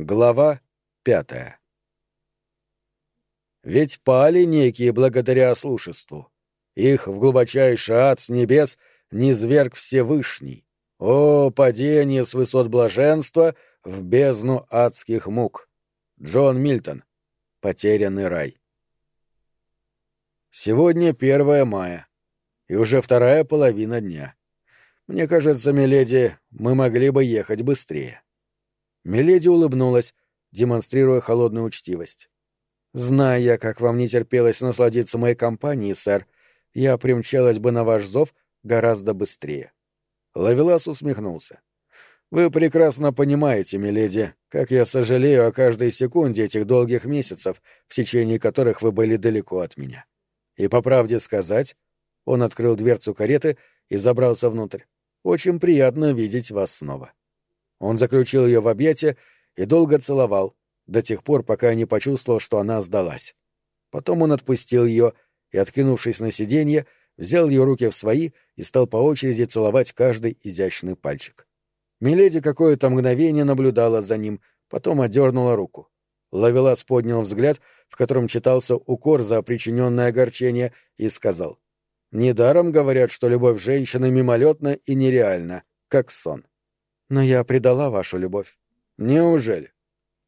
Глава пятая Ведь пали некие благодаря слушеству. Их в глубочайший ад с небес низверг Всевышний. О, падение с высот блаженства в бездну адских мук! Джон Мильтон. Потерянный рай. Сегодня первое мая, и уже вторая половина дня. Мне кажется, миледи, мы могли бы ехать быстрее. Миледи улыбнулась, демонстрируя холодную учтивость. «Зная как вам не терпелось насладиться моей компанией, сэр, я примчалась бы на ваш зов гораздо быстрее». Лавелас усмехнулся. «Вы прекрасно понимаете, миледи, как я сожалею о каждой секунде этих долгих месяцев, в течение которых вы были далеко от меня. И по правде сказать...» Он открыл дверцу кареты и забрался внутрь. «Очень приятно видеть вас снова». Он заключил ее в объятия и долго целовал, до тех пор, пока не почувствовал, что она сдалась. Потом он отпустил ее и, откинувшись на сиденье, взял ее руки в свои и стал по очереди целовать каждый изящный пальчик. Миледи какое-то мгновение наблюдала за ним, потом отдернула руку. Лавелас поднял взгляд, в котором читался укор за причиненное огорчение, и сказал. «Недаром говорят, что любовь женщины мимолетна и нереальна, как сон. Но я предала вашу любовь. Неужели?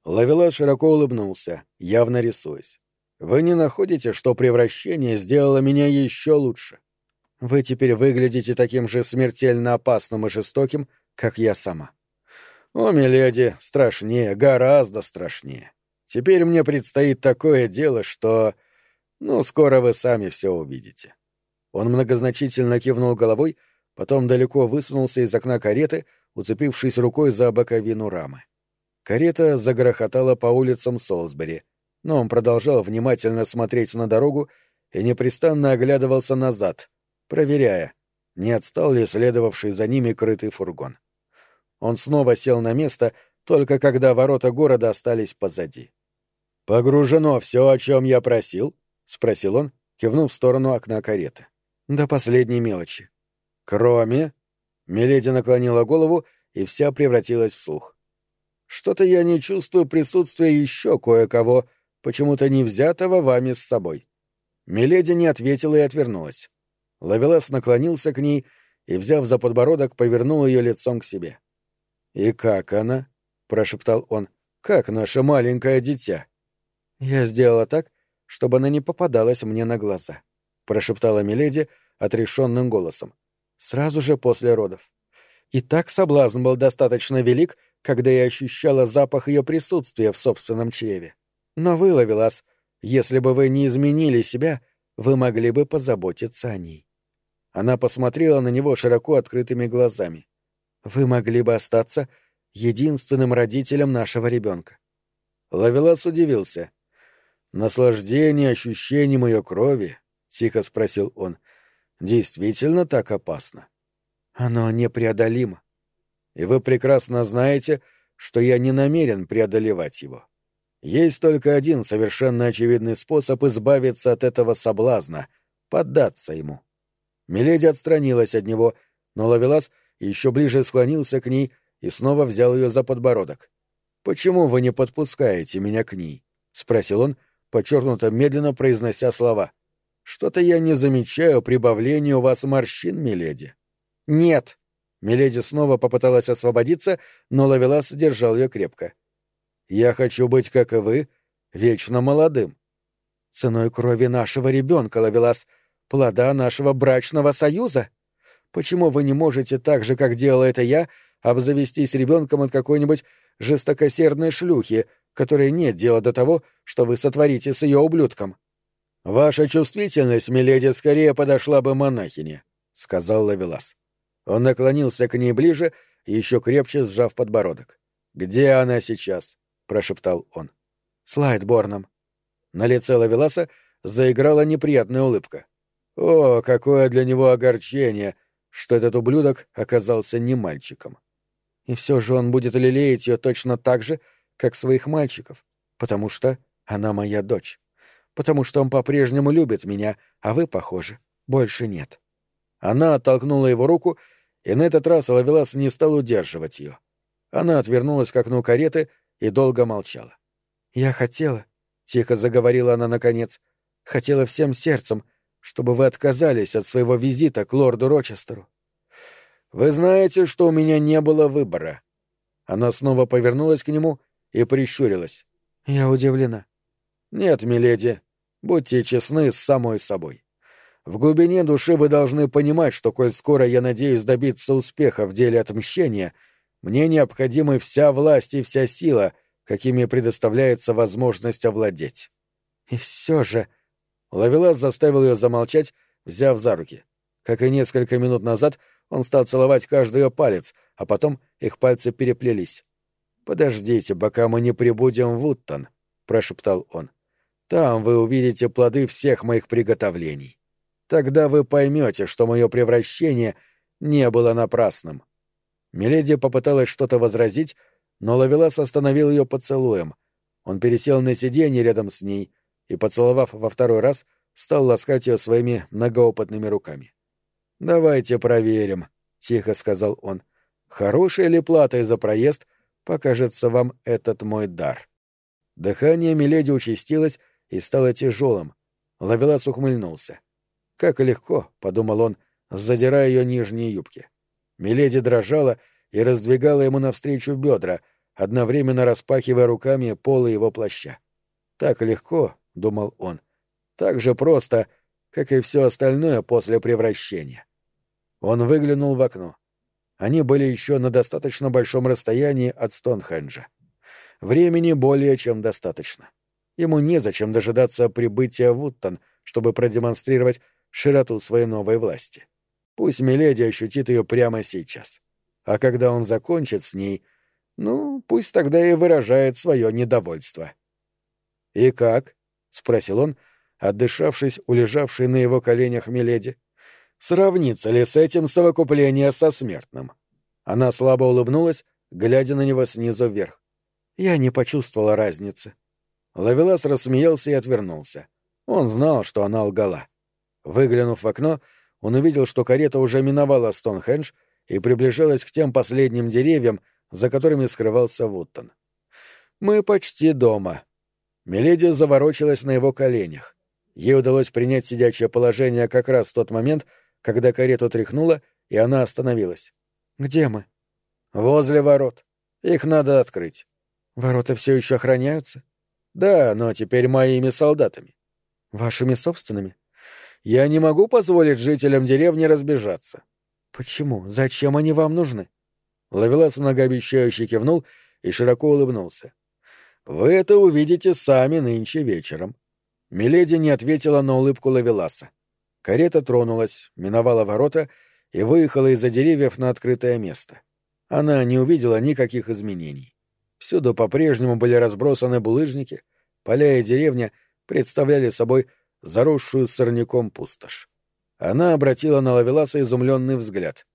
Лавелас широко улыбнулся, явно рисуясь. Вы не находите, что превращение сделало меня еще лучше? Вы теперь выглядите таким же смертельно опасным и жестоким, как я сама. О, миледи, страшнее, гораздо страшнее. Теперь мне предстоит такое дело, что... Ну, скоро вы сами все увидите. Он многозначительно кивнул головой, потом далеко высунулся из окна кареты — уцепившись рукой за боковину рамы. Карета загрохотала по улицам Солсбери, но он продолжал внимательно смотреть на дорогу и непрестанно оглядывался назад, проверяя, не отстал ли следовавший за ними крытый фургон. Он снова сел на место, только когда ворота города остались позади. «Погружено все, о чем я просил?» — спросил он, кивнув в сторону окна кареты. «До последней мелочи». «Кроме...» Миледи наклонила голову и вся превратилась в слух. «Что-то я не чувствую присутствия еще кое-кого, почему-то не взятого вами с собой». Миледи не ответила и отвернулась. Лавелас наклонился к ней и, взяв за подбородок, повернул ее лицом к себе. «И как она?» — прошептал он. «Как наше маленькое дитя?» «Я сделала так, чтобы она не попадалась мне на глаза», — прошептала Миледи отрешенным голосом сразу же после родов. И так соблазн был достаточно велик, когда я ощущала запах ее присутствия в собственном чреве. Но вы, Лавелас, если бы вы не изменили себя, вы могли бы позаботиться о ней. Она посмотрела на него широко открытыми глазами. Вы могли бы остаться единственным родителем нашего ребенка. Лавелас удивился. «Наслаждение ощущением ее крови?» — тихо спросил он действительно так опасно? Оно непреодолимо. И вы прекрасно знаете, что я не намерен преодолевать его. Есть только один совершенно очевидный способ избавиться от этого соблазна — поддаться ему. Миледи отстранилась от него, но Лавелас еще ближе склонился к ней и снова взял ее за подбородок. «Почему вы не подпускаете меня к ней?» — спросил он, подчеркнуто медленно произнося слова. Что-то я не замечаю прибавления у вас морщин, миледи. Нет. Миледи снова попыталась освободиться, но Лавелас держал ее крепко. Я хочу быть, как и вы, вечно молодым. Ценой крови нашего ребенка, Лавелас, плода нашего брачного союза. Почему вы не можете так же, как делала это я, обзавестись ребенком от какой-нибудь жестокосердной шлюхи, которой нет дела до того, что вы сотворите с ее ублюдком? «Ваша чувствительность, миледи, скорее подошла бы монахине», — сказал Лавелас. Он наклонился к ней ближе, еще крепче сжав подбородок. «Где она сейчас?» — прошептал он. «С Лайтборном». На лице Лавеласа заиграла неприятная улыбка. «О, какое для него огорчение, что этот ублюдок оказался не мальчиком. И все же он будет лелеять ее точно так же, как своих мальчиков, потому что она моя дочь» потому что он по-прежнему любит меня, а вы, похоже, больше нет». Она оттолкнула его руку, и на этот раз Лавелас не стал удерживать ее. Она отвернулась к окну кареты и долго молчала. «Я хотела», — тихо заговорила она наконец, — «хотела всем сердцем, чтобы вы отказались от своего визита к лорду Рочестеру». «Вы знаете, что у меня не было выбора». Она снова повернулась к нему и прищурилась. «Я удивлена». «Нет, миледи, будьте честны с самой собой. В глубине души вы должны понимать, что, коль скоро я надеюсь добиться успеха в деле отмщения, мне необходимы вся власть и вся сила, какими предоставляется возможность овладеть. И все же... Лавелас заставил ее замолчать, взяв за руки. Как и несколько минут назад, он стал целовать каждый ее палец, а потом их пальцы переплелись. «Подождите, пока мы не прибудем в Уттон», — прошептал он. «Там вы увидите плоды всех моих приготовлений. Тогда вы поймете, что мое превращение не было напрасным. Миледи попыталась что-то возразить, но Лавелас остановил ее поцелуем. Он пересел на сиденье рядом с ней и, поцеловав во второй раз, стал ласкать ее своими многоопытными руками. «Давайте проверим», — тихо сказал он. «Хорошая ли плата за проезд покажется вам этот мой дар?» Дыхание Миледи участилось и стало тяжелым. Лавелас ухмыльнулся. Как легко, — подумал он, задирая ее нижние юбки. Миледи дрожала и раздвигала ему навстречу бедра, одновременно распахивая руками полы его плаща. Так легко, — думал он, — так же просто, как и все остальное после превращения. Он выглянул в окно. Они были еще на достаточно большом расстоянии от Стоунхенджа. Времени более чем достаточно. Ему незачем дожидаться прибытия в Уттон, чтобы продемонстрировать широту своей новой власти. Пусть Миледи ощутит ее прямо сейчас. А когда он закончит с ней, ну, пусть тогда и выражает свое недовольство. «И как?» — спросил он, отдышавшись у на его коленях Миледи. «Сравнится ли с этим совокупление со смертным?» Она слабо улыбнулась, глядя на него снизу вверх. Я не почувствовала разницы. Лавелас рассмеялся и отвернулся. Он знал, что она лгала. Выглянув в окно, он увидел, что карета уже миновала Стоунхендж и приближалась к тем последним деревьям, за которыми скрывался Вуттон. «Мы почти дома». Миледи заворочилась на его коленях. Ей удалось принять сидячее положение как раз в тот момент, когда карету тряхнула, и она остановилась. «Где мы?» «Возле ворот. Их надо открыть». «Ворота все еще охраняются?» «Да, но теперь моими солдатами». «Вашими собственными?» Я не могу позволить жителям деревни разбежаться. Почему? Зачем они вам нужны? Лавелас многообещающе кивнул и широко улыбнулся. Вы это увидите сами нынче вечером. Миледи не ответила на улыбку Лавеласа. Карета тронулась, миновала ворота и выехала из-за деревьев на открытое место. Она не увидела никаких изменений. Всюду по-прежнему были разбросаны булыжники, поля и деревня представляли собой заросшую сорняком пустошь. Она обратила на Лавеласа изумленный взгляд.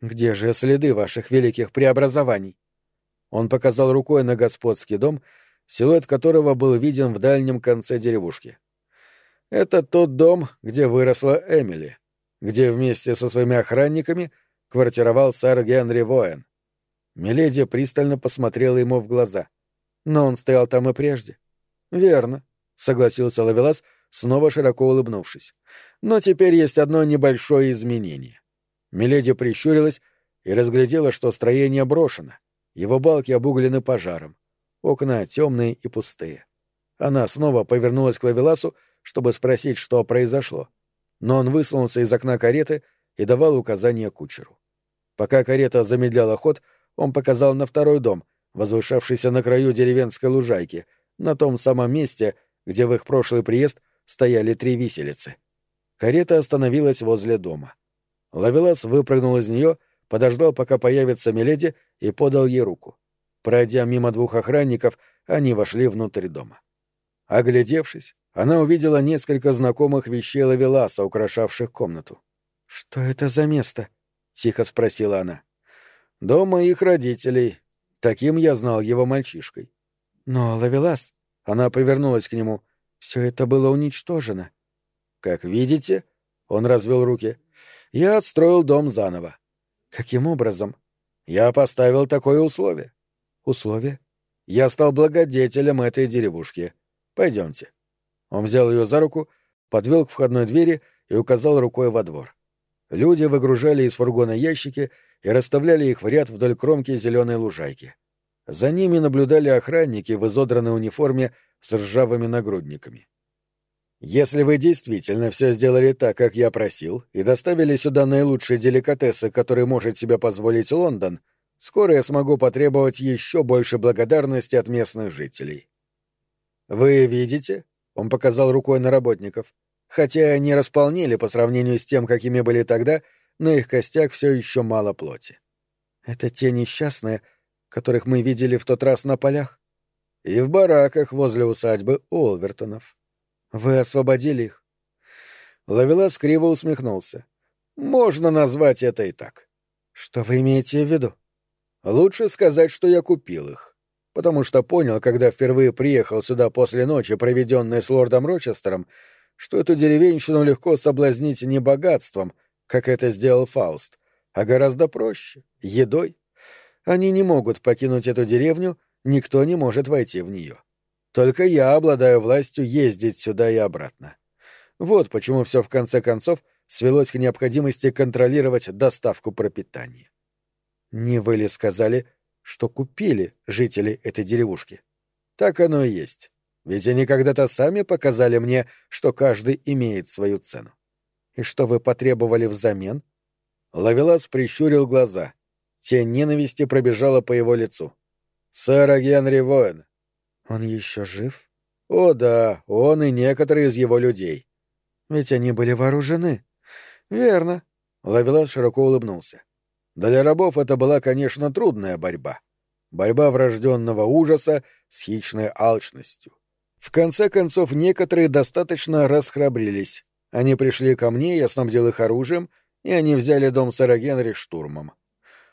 «Где же следы ваших великих преобразований?» Он показал рукой на господский дом, силуэт которого был виден в дальнем конце деревушки. «Это тот дом, где выросла Эмили, где вместе со своими охранниками квартировал сэр Генри Воэн. Миледи пристально посмотрела ему в глаза. «Но он стоял там и прежде». «Верно», — согласился Лавелас, — снова широко улыбнувшись. «Но теперь есть одно небольшое изменение». Миледи прищурилась и разглядела, что строение брошено. Его балки обуглены пожаром. Окна темные и пустые. Она снова повернулась к Лавеласу, чтобы спросить, что произошло. Но он высунулся из окна кареты и давал указания кучеру. Пока карета замедляла ход, он показал на второй дом, возвышавшийся на краю деревенской лужайки, на том самом месте, где в их прошлый приезд стояли три виселицы. Карета остановилась возле дома. Лавелас выпрыгнул из нее, подождал, пока появится Миледи, и подал ей руку. Пройдя мимо двух охранников, они вошли внутрь дома. Оглядевшись, она увидела несколько знакомых вещей Лавеласа, украшавших комнату. «Что это за место?» — тихо спросила она. «Дом моих родителей. Таким я знал его мальчишкой». «Но, Лавелас...» — она повернулась к нему. Все это было уничтожено. Как видите, он развел руки. Я отстроил дом заново. Каким образом? Я поставил такое условие. Условие? Я стал благодетелем этой деревушки. Пойдемте. Он взял ее за руку, подвел к входной двери и указал рукой во двор. Люди выгружали из фургона ящики и расставляли их в ряд вдоль кромки зеленой лужайки. За ними наблюдали охранники в изодранной униформе с ржавыми нагрудниками. Если вы действительно все сделали так, как я просил, и доставили сюда наилучшие деликатесы, которые может себе позволить Лондон, скоро я смогу потребовать еще больше благодарности от местных жителей. Вы видите? Он показал рукой на работников. Хотя они располнили по сравнению с тем, какими были тогда, на их костях все еще мало плоти. Это те несчастные, которых мы видели в тот раз на полях? И в бараках возле усадьбы Олвертонов. Вы освободили их? Лавелас криво усмехнулся. Можно назвать это и так. Что вы имеете в виду? Лучше сказать, что я купил их. Потому что понял, когда впервые приехал сюда после ночи, проведенной с лордом Рочестером, что эту деревенщину легко соблазнить не богатством, как это сделал Фауст, а гораздо проще — едой. Они не могут покинуть эту деревню, никто не может войти в нее. Только я обладаю властью ездить сюда и обратно. Вот почему все в конце концов свелось к необходимости контролировать доставку пропитания. Не вы ли сказали, что купили жители этой деревушки? Так оно и есть. Ведь они когда-то сами показали мне, что каждый имеет свою цену. И что вы потребовали взамен? Лавелас прищурил глаза. Тень ненависти пробежала по его лицу. «Сэр Генри Воэн, он еще жив? О да, он и некоторые из его людей. Ведь они были вооружены. Верно. Лавелас широко улыбнулся. Для рабов это была, конечно, трудная борьба. Борьба врожденного ужаса с хищной алчностью. В конце концов, некоторые достаточно расхрабрились. Они пришли ко мне, я снабдил их оружием, и они взяли дом сэра Генри штурмом.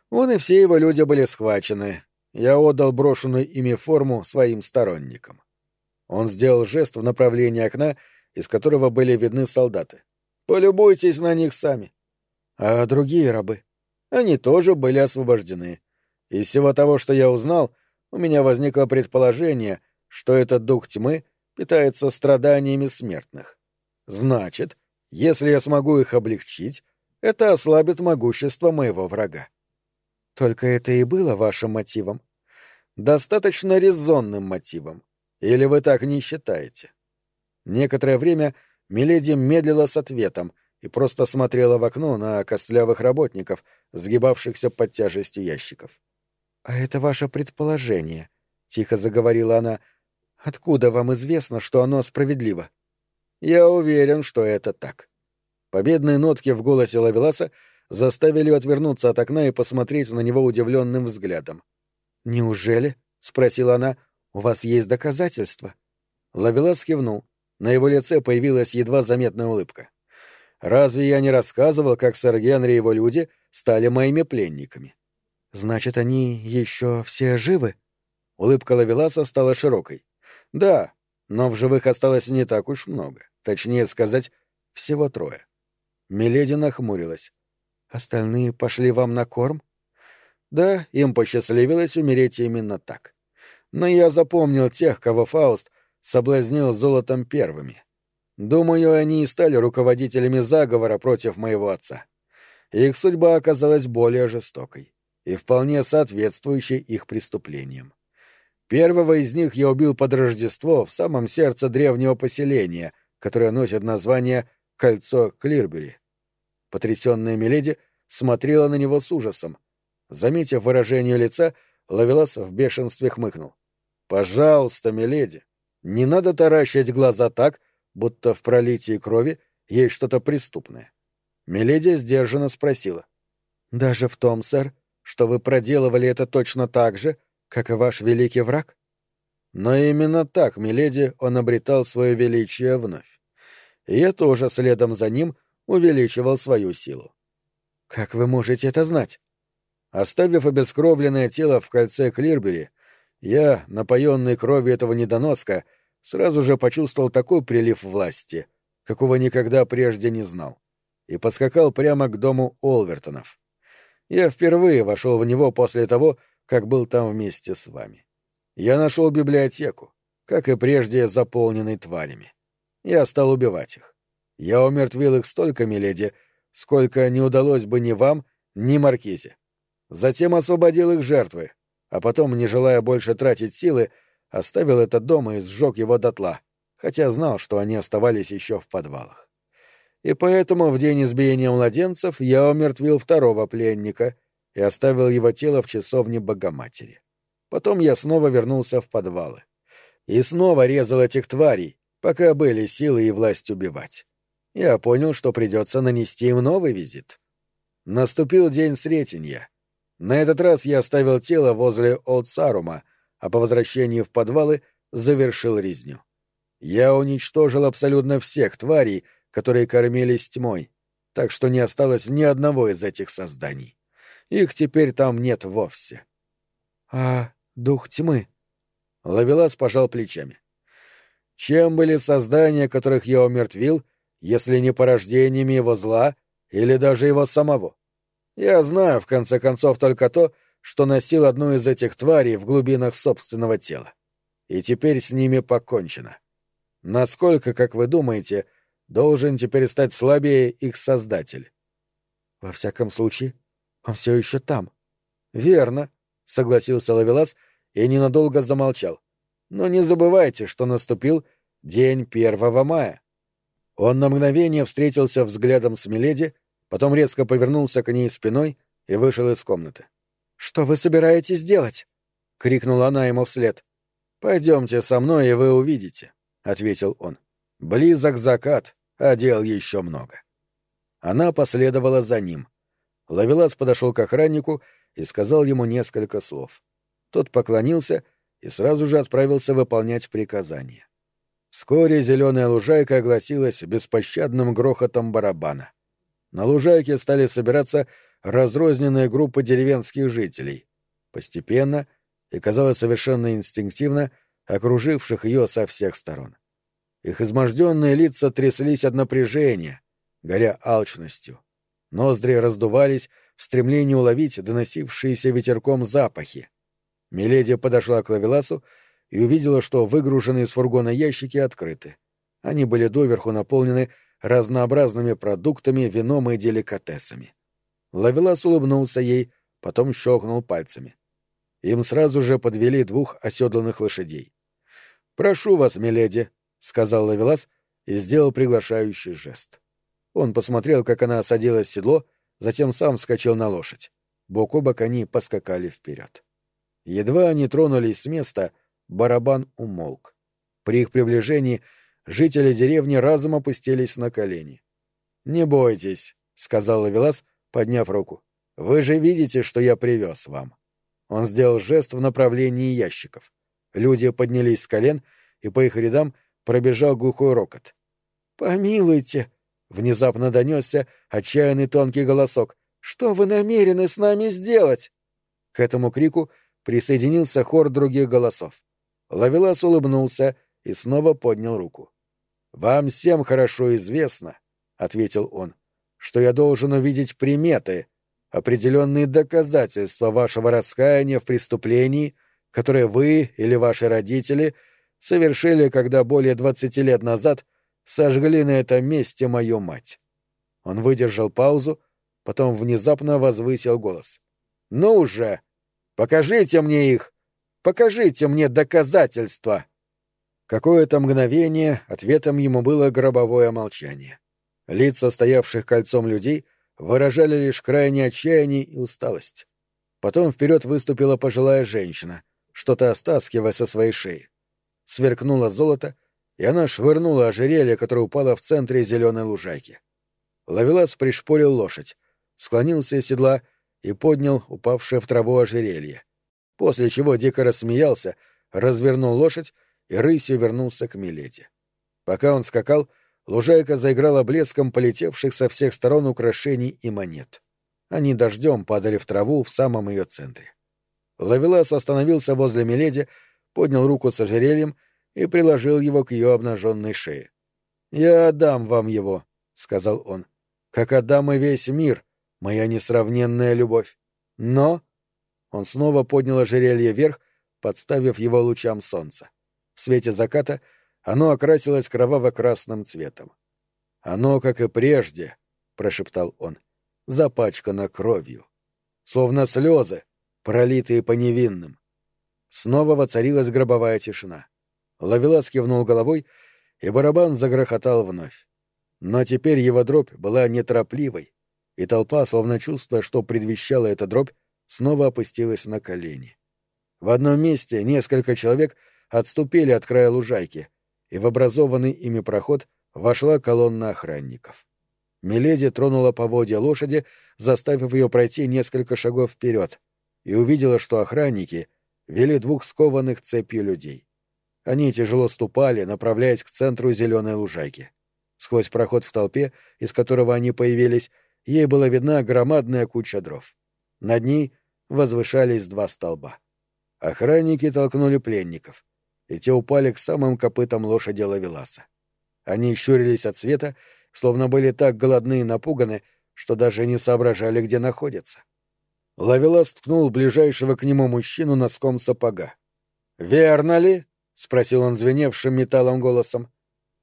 Он и все его люди были схвачены, я отдал брошенную ими форму своим сторонникам. Он сделал жест в направлении окна, из которого были видны солдаты. Полюбуйтесь на них сами. А другие рабы? Они тоже были освобождены. Из всего того, что я узнал, у меня возникло предположение, что этот дух тьмы питается страданиями смертных. Значит, если я смогу их облегчить, это ослабит могущество моего врага. Только это и было вашим мотивом достаточно резонным мотивом. Или вы так не считаете? Некоторое время Миледи медлила с ответом и просто смотрела в окно на костлявых работников, сгибавшихся под тяжестью ящиков. «А это ваше предположение», — тихо заговорила она. «Откуда вам известно, что оно справедливо?» «Я уверен, что это так». Победные нотки в голосе Лавеласа заставили отвернуться от окна и посмотреть на него удивленным взглядом. «Неужели?» — спросила она. «У вас есть доказательства?» Лавелас кивнул. На его лице появилась едва заметная улыбка. «Разве я не рассказывал, как сэр Генри и его люди стали моими пленниками?» «Значит, они еще все живы?» Улыбка Лавеласа стала широкой. «Да, но в живых осталось не так уж много. Точнее сказать, всего трое». Миледи нахмурилась. «Остальные пошли вам на корм?» Да, им посчастливилось умереть именно так. Но я запомнил тех, кого Фауст соблазнил золотом первыми. Думаю, они и стали руководителями заговора против моего отца. Их судьба оказалась более жестокой и вполне соответствующей их преступлениям. Первого из них я убил под Рождество в самом сердце древнего поселения, которое носит название «Кольцо Клирбери». Потрясенная Миледи смотрела на него с ужасом, Заметив выражение лица, Лавелас в бешенстве хмыкнул. «Пожалуйста, миледи, не надо таращить глаза так, будто в пролитии крови есть что-то преступное». Миледи сдержанно спросила. «Даже в том, сэр, что вы проделывали это точно так же, как и ваш великий враг?» Но именно так, миледи, он обретал свое величие вновь. И я тоже следом за ним увеличивал свою силу. «Как вы можете это знать?» Оставив обескровленное тело в кольце Клирбери, я, напоенный кровью этого недоноска, сразу же почувствовал такой прилив власти, какого никогда прежде не знал, и поскакал прямо к дому Олвертонов. Я впервые вошел в него после того, как был там вместе с вами. Я нашел библиотеку, как и прежде заполненной тварями. Я стал убивать их. Я умертвил их столько, миледи, сколько не удалось бы ни вам, ни Маркизе. Затем освободил их жертвы, а потом, не желая больше тратить силы, оставил этот дом и сжег его дотла, хотя знал, что они оставались еще в подвалах. И поэтому в день избиения младенцев я умертвил второго пленника и оставил его тело в часовне Богоматери. Потом я снова вернулся в подвалы. И снова резал этих тварей, пока были силы и власть убивать. Я понял, что придется нанести им новый визит. Наступил день Сретенья. На этот раз я оставил тело возле Олдсарума, а по возвращению в подвалы завершил резню. Я уничтожил абсолютно всех тварей, которые кормились тьмой, так что не осталось ни одного из этих созданий. Их теперь там нет вовсе. — А дух тьмы? Лавелас пожал плечами. Чем были создания, которых я умертвил, если не порождениями его зла или даже его самого? Я знаю, в конце концов, только то, что носил одну из этих тварей в глубинах собственного тела. И теперь с ними покончено. Насколько, как вы думаете, должен теперь стать слабее их создатель? Во всяком случае, он все еще там. Верно, согласился Лавелас и ненадолго замолчал. Но не забывайте, что наступил день первого мая. Он на мгновение встретился взглядом с Миледи, потом резко повернулся к ней спиной и вышел из комнаты. «Что вы собираетесь делать?» — крикнула она ему вслед. «Пойдемте со мной, и вы увидите», — ответил он. «Близок закат, а дел еще много». Она последовала за ним. Лавелас подошел к охраннику и сказал ему несколько слов. Тот поклонился и сразу же отправился выполнять приказание. Вскоре зеленая лужайка огласилась беспощадным грохотом барабана. На лужайке стали собираться разрозненные группы деревенских жителей, постепенно и, казалось, совершенно инстинктивно, окруживших ее со всех сторон. Их изможденные лица тряслись от напряжения, горя алчностью. Ноздри раздувались в стремлении уловить доносившиеся ветерком запахи. Миледи подошла к Лавеласу и увидела, что выгруженные из фургона ящики открыты. Они были доверху наполнены разнообразными продуктами, вином и деликатесами. Лавелас улыбнулся ей, потом щелкнул пальцами. Им сразу же подвели двух оседланных лошадей. «Прошу вас, миледи», — сказал Лавелас и сделал приглашающий жест. Он посмотрел, как она садилась в седло, затем сам вскочил на лошадь. Бок о бок они поскакали вперед. Едва они тронулись с места, барабан умолк. При их приближении жители деревни разом опустились на колени. «Не бойтесь», — сказал Лавелас, подняв руку. «Вы же видите, что я привез вам». Он сделал жест в направлении ящиков. Люди поднялись с колен, и по их рядам пробежал глухой рокот. «Помилуйте!» — внезапно донесся отчаянный тонкий голосок. «Что вы намерены с нами сделать?» К этому крику присоединился хор других голосов. Лавелас улыбнулся и снова поднял руку. «Вам всем хорошо известно», — ответил он, — «что я должен увидеть приметы, определенные доказательства вашего раскаяния в преступлении, которое вы или ваши родители совершили, когда более двадцати лет назад сожгли на этом месте мою мать». Он выдержал паузу, потом внезапно возвысил голос. «Ну уже! Покажите мне их! Покажите мне доказательства!» Какое-то мгновение ответом ему было гробовое молчание. Лица стоявших кольцом людей выражали лишь крайнее отчаяние и усталость. Потом вперед выступила пожилая женщина, что-то остаскивая со своей шеи. Сверкнуло золото, и она швырнула ожерелье, которое упало в центре зеленой лужайки. Лавелас пришпорил лошадь, склонился из седла и поднял упавшее в траву ожерелье. После чего дико рассмеялся, развернул лошадь и рысью вернулся к Миледи. Пока он скакал, лужайка заиграла блеском полетевших со всех сторон украшений и монет. Они дождем падали в траву в самом ее центре. Лавелас остановился возле Миледи, поднял руку с ожерельем и приложил его к ее обнаженной шее. «Я отдам вам его», — сказал он, — «как отдам и весь мир, моя несравненная любовь. Но...» Он снова поднял ожерелье вверх, подставив его лучам солнца. В свете заката оно окрасилось кроваво-красным цветом. «Оно, как и прежде», — прошептал он, — «запачкано кровью. Словно слезы, пролитые по невинным». Снова воцарилась гробовая тишина. Лавелас кивнул головой, и барабан загрохотал вновь. Но теперь его дробь была неторопливой, и толпа, словно чувствуя, что предвещала эта дробь, снова опустилась на колени. В одном месте несколько человек отступили от края лужайки, и в образованный ими проход вошла колонна охранников. Миледи тронула поводья лошади, заставив ее пройти несколько шагов вперед, и увидела, что охранники вели двух скованных цепью людей. Они тяжело ступали, направляясь к центру зеленой лужайки. Сквозь проход в толпе, из которого они появились, ей была видна громадная куча дров. Над ней возвышались два столба. Охранники толкнули пленников, и те упали к самым копытам лошади Лавеласа. Они щурились от света, словно были так голодны и напуганы, что даже не соображали, где находятся. Лавелас ткнул ближайшего к нему мужчину носком сапога. «Верно ли?» — спросил он звеневшим металлом голосом.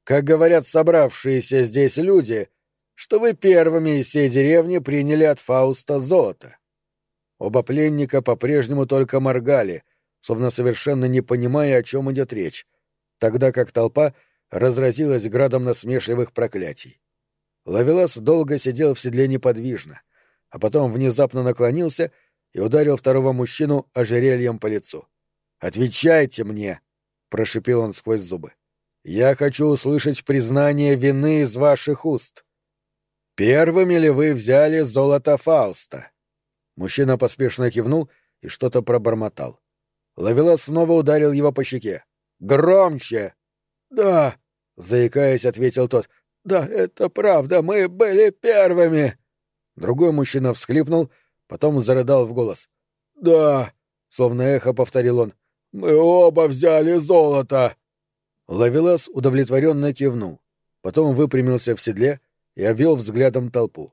«Как говорят собравшиеся здесь люди, что вы первыми из всей деревни приняли от Фауста золото». Оба пленника по-прежнему только моргали, словно совершенно не понимая, о чем идет речь, тогда как толпа разразилась градом насмешливых проклятий. Лавелас долго сидел в седле неподвижно, а потом внезапно наклонился и ударил второго мужчину ожерельем по лицу. «Отвечайте мне!» — прошипел он сквозь зубы. «Я хочу услышать признание вины из ваших уст. Первыми ли вы взяли золото Фауста?» Мужчина поспешно кивнул и что-то пробормотал. Лавелас снова ударил его по щеке. «Громче!» «Да!» — заикаясь, ответил тот. «Да, это правда, мы были первыми!» Другой мужчина всхлипнул, потом зарыдал в голос. «Да!» — словно эхо повторил он. «Мы оба взяли золото!» Лавелас удовлетворенно кивнул, потом выпрямился в седле и обвел взглядом толпу.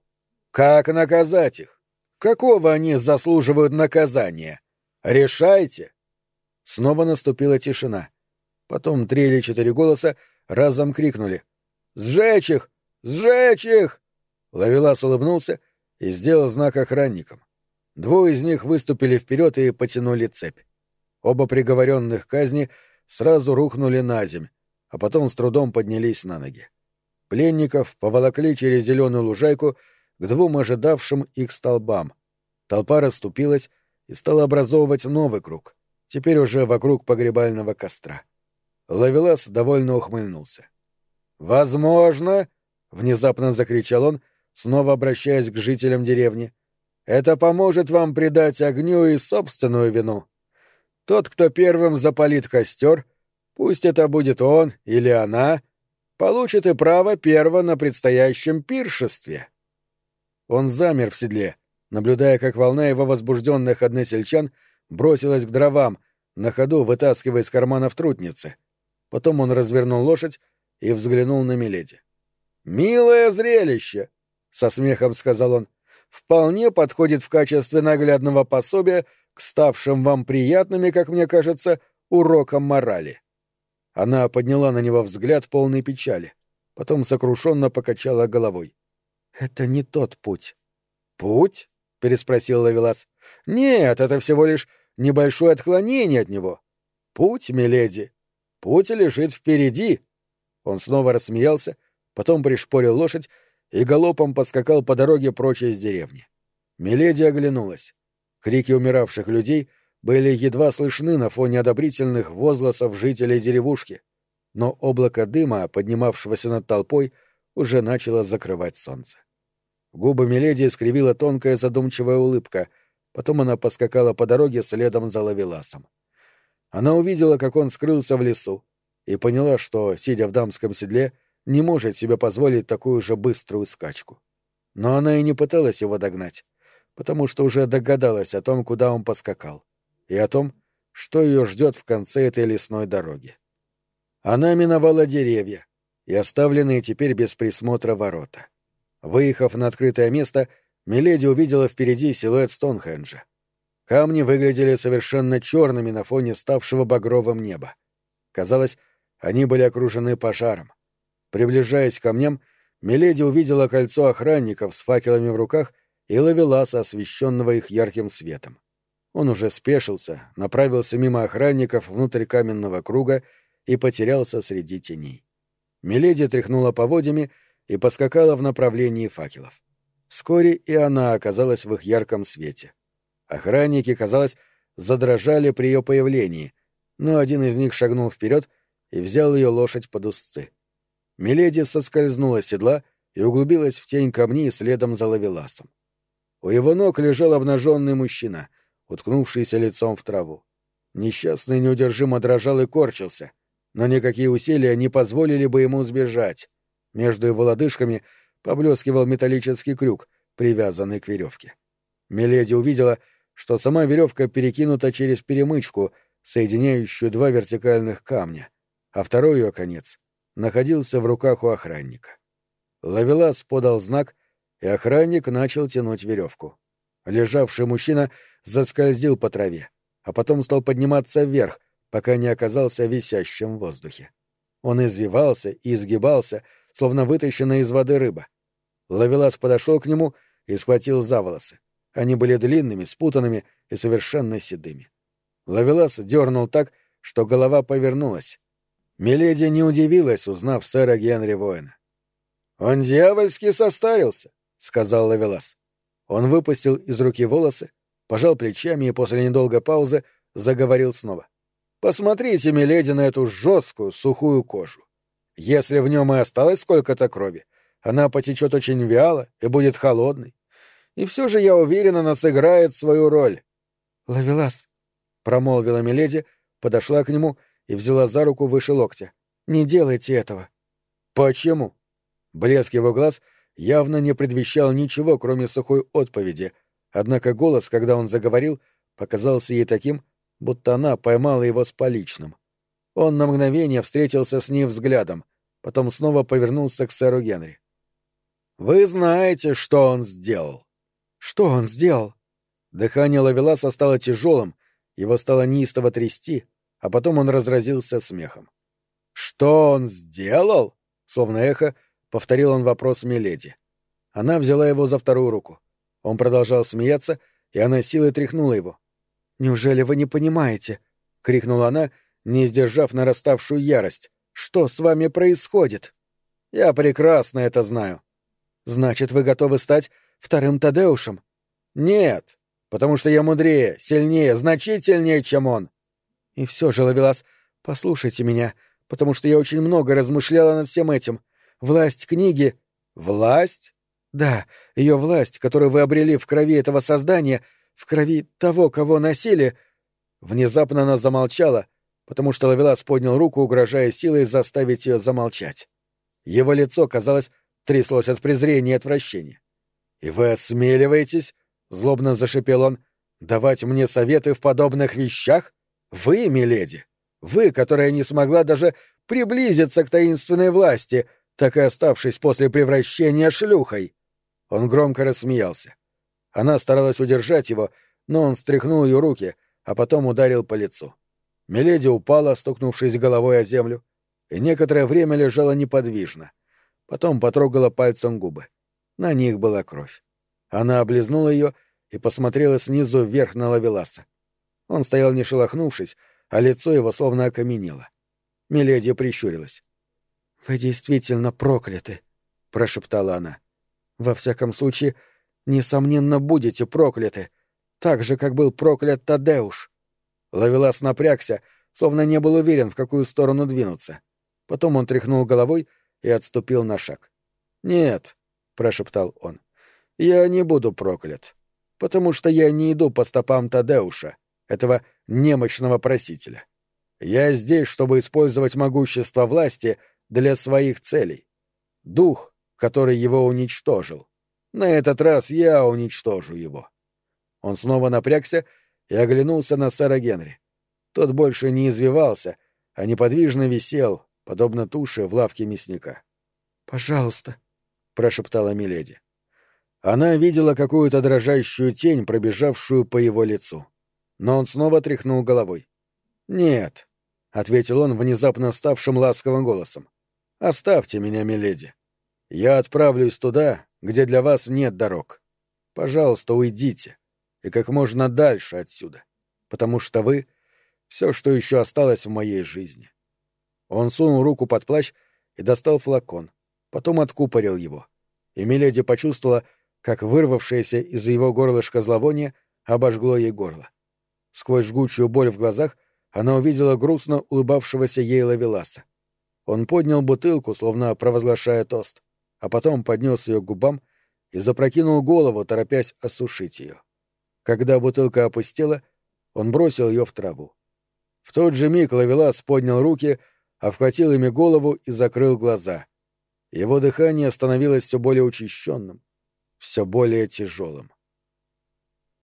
«Как наказать их? Какого они заслуживают наказания? Решайте!» Снова наступила тишина. Потом три или четыре голоса разом крикнули. «Сжечь их! Сжечь их!» Лавелас улыбнулся и сделал знак охранникам. Двое из них выступили вперед и потянули цепь. Оба приговоренных к казни сразу рухнули на земь, а потом с трудом поднялись на ноги. Пленников поволокли через зеленую лужайку к двум ожидавшим их столбам. Толпа расступилась и стала образовывать новый круг, теперь уже вокруг погребального костра. Лавелас довольно ухмыльнулся. «Возможно!» — внезапно закричал он, снова обращаясь к жителям деревни. «Это поможет вам придать огню и собственную вину. Тот, кто первым запалит костер, пусть это будет он или она, получит и право перво на предстоящем пиршестве». Он замер в седле, наблюдая, как волна его возбужденных односельчан бросилась к дровам, на ходу вытаскивая из карманов трутницы. Потом он развернул лошадь и взглянул на Миледи. «Милое зрелище!» — со смехом сказал он. «Вполне подходит в качестве наглядного пособия к ставшим вам приятными, как мне кажется, урокам морали». Она подняла на него взгляд полный печали, потом сокрушенно покачала головой. Это не тот путь. Путь? переспросил Лавелас. Нет, это всего лишь небольшое отклонение от него. Путь, миледи. Путь лежит впереди. Он снова рассмеялся, потом пришпорил лошадь и галопом подскакал по дороге прочь из деревни. Миледи оглянулась. Крики умиравших людей были едва слышны на фоне одобрительных возгласов жителей деревушки, но облако дыма, поднимавшегося над толпой, уже начало закрывать солнце. Губы Миледи искривила тонкая задумчивая улыбка, потом она поскакала по дороге следом за Лавеласом. Она увидела, как он скрылся в лесу, и поняла, что, сидя в дамском седле, не может себе позволить такую же быструю скачку. Но она и не пыталась его догнать, потому что уже догадалась о том, куда он поскакал, и о том, что ее ждет в конце этой лесной дороги. Она миновала деревья, и оставленные теперь без присмотра ворота. Выехав на открытое место, Миледи увидела впереди силуэт Стоунхенджа. Камни выглядели совершенно черными на фоне ставшего багровым неба. Казалось, они были окружены пожаром. Приближаясь к камням, Миледи увидела кольцо охранников с факелами в руках и ловеласа, освещенного их ярким светом. Он уже спешился, направился мимо охранников внутрь каменного круга и потерялся среди теней. Миледи тряхнула поводьями и поскакала в направлении факелов. Вскоре и она оказалась в их ярком свете. Охранники, казалось, задрожали при ее появлении, но один из них шагнул вперед и взял ее лошадь под узцы. Миледи соскользнула с седла и углубилась в тень камней следом за лавеласом. У его ног лежал обнаженный мужчина, уткнувшийся лицом в траву. Несчастный неудержимо дрожал и корчился, но никакие усилия не позволили бы ему сбежать. Между его лодыжками поблескивал металлический крюк, привязанный к веревке. Миледи увидела, что сама веревка перекинута через перемычку, соединяющую два вертикальных камня, а второй ее конец находился в руках у охранника. Лавелас подал знак, и охранник начал тянуть веревку. Лежавший мужчина заскользил по траве, а потом стал подниматься вверх, пока не оказался висящим в воздухе. Он извивался и изгибался, словно вытащенная из воды рыба. Лавелас подошел к нему и схватил за волосы. Они были длинными, спутанными и совершенно седыми. Лавелас дернул так, что голова повернулась. Миледи не удивилась, узнав сэра Генри Воина. «Он дьявольски состарился», — сказал Лавелас. Он выпустил из руки волосы, пожал плечами и после недолгой паузы заговорил снова. «Посмотрите, миледи, на эту жесткую, сухую кожу. Если в нем и осталось сколько-то крови, она потечет очень вяло и будет холодной. И все же, я уверен, она сыграет свою роль. — Лавелас, — промолвила Миледи, подошла к нему и взяла за руку выше локтя. — Не делайте этого. — Почему? Блеск его глаз явно не предвещал ничего, кроме сухой отповеди, однако голос, когда он заговорил, показался ей таким, будто она поймала его с поличным. Он на мгновение встретился с ней взглядом, потом снова повернулся к сэру Генри. «Вы знаете, что он сделал?» «Что он сделал?» Дыхание Лавеласа стало тяжелым, его стало неистово трясти, а потом он разразился смехом. «Что он сделал?» Словно эхо, повторил он вопрос Миледи. Она взяла его за вторую руку. Он продолжал смеяться, и она силой тряхнула его. «Неужели вы не понимаете?» — крикнула она, не сдержав нараставшую ярость. «Что с вами происходит?» «Я прекрасно это знаю», Значит, вы готовы стать вторым Тадеушем? Нет, потому что я мудрее, сильнее, значительнее, чем он. И все же, Лавелас, послушайте меня, потому что я очень много размышляла над всем этим. Власть книги... Власть? Да, ее власть, которую вы обрели в крови этого создания, в крови того, кого носили... Внезапно она замолчала, потому что Лавелас поднял руку, угрожая силой заставить ее замолчать. Его лицо казалось тряслось от презрения и отвращения. «И вы осмеливаетесь?» — злобно зашипел он. «Давать мне советы в подобных вещах? Вы, миледи? Вы, которая не смогла даже приблизиться к таинственной власти, так и оставшись после превращения шлюхой!» Он громко рассмеялся. Она старалась удержать его, но он стряхнул ее руки, а потом ударил по лицу. Миледи упала, стукнувшись головой о землю, и некоторое время лежала неподвижно — потом потрогала пальцем губы. На них была кровь. Она облизнула ее и посмотрела снизу вверх на Лавеласа. Он стоял не шелохнувшись, а лицо его словно окаменело. Миледи прищурилась. «Вы действительно прокляты», — прошептала она. «Во всяком случае, несомненно, будете прокляты, так же, как был проклят Тадеуш». Лавелас напрягся, словно не был уверен, в какую сторону двинуться. Потом он тряхнул головой — и отступил на шаг. «Нет», — прошептал он, — «я не буду проклят, потому что я не иду по стопам Тадеуша, этого немощного просителя. Я здесь, чтобы использовать могущество власти для своих целей. Дух, который его уничтожил. На этот раз я уничтожу его». Он снова напрягся и оглянулся на сэра Генри. Тот больше не извивался, а неподвижно висел, подобно туше в лавке мясника. «Пожалуйста», — прошептала Миледи. Она видела какую-то дрожащую тень, пробежавшую по его лицу. но он снова тряхнул головой. «Нет», — ответил он внезапно ставшим ласковым голосом. «Оставьте меня, миледи. Я отправлюсь туда, где для вас нет дорог. Пожалуйста, уйдите, и как можно дальше отсюда, потому что вы — все, что еще осталось в моей жизни». Он сунул руку под плащ и достал флакон, потом откупорил его. И Миледи почувствовала, как вырвавшееся из его горлышка зловоние обожгло ей горло. Сквозь жгучую боль в глазах она увидела грустно улыбавшегося ей Лавеласа. Он поднял бутылку, словно провозглашая тост, а потом поднес ее к губам и запрокинул голову, торопясь осушить ее. Когда бутылка опустела, он бросил ее в траву. В тот же миг Лавелас поднял руки, обхватил ими голову и закрыл глаза. Его дыхание становилось все более учащенным, все более тяжелым.